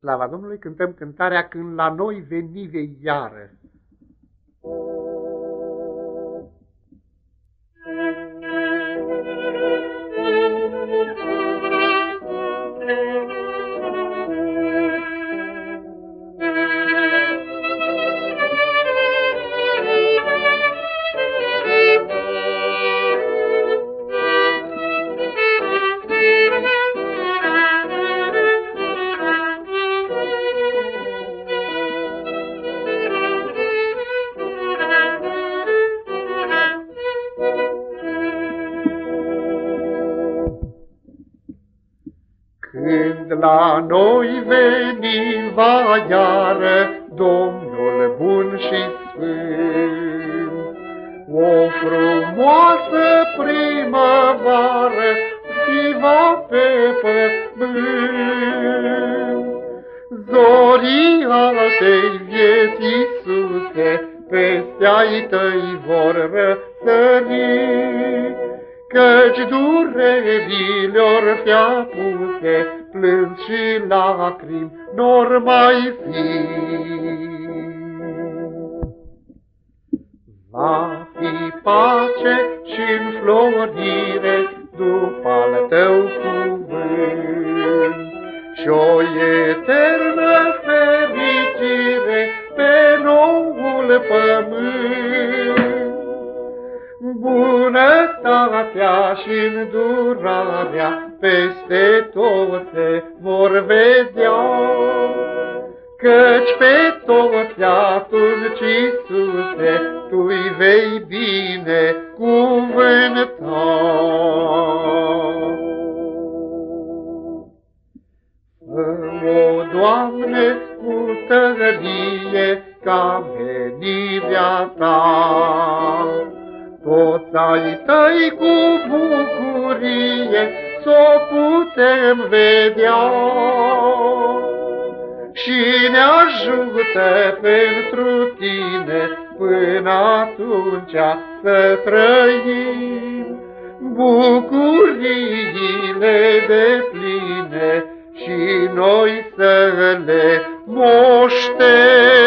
Slava Domnului cântăm cântarea Când la noi veni vei iară. Când la noi veni va iară Domnul bun și sfânt, O frumoasă primăvară și va pe pământ. Zorii altei vieți, Iisuse, peste ai tăi vor răsări, Căci durerilor te-a puse, plâns și lacrimi n-or mai fi. Va fi pace și înflorire după al tău cuvânt și o eternă fericire pe noul pământ. Bunătatea și îndurarea peste tot se vor vedea, Căci pe toți atunci, Iisuse, Tu-i vei bine cuvânta. O, Doamne, cu tărie ca venirea Ta, toți ai tăi cu bucurie s-o putem vedea. Și ne ajută pentru tine până atunci să trăim bucuriile de pline și noi să le moștenim.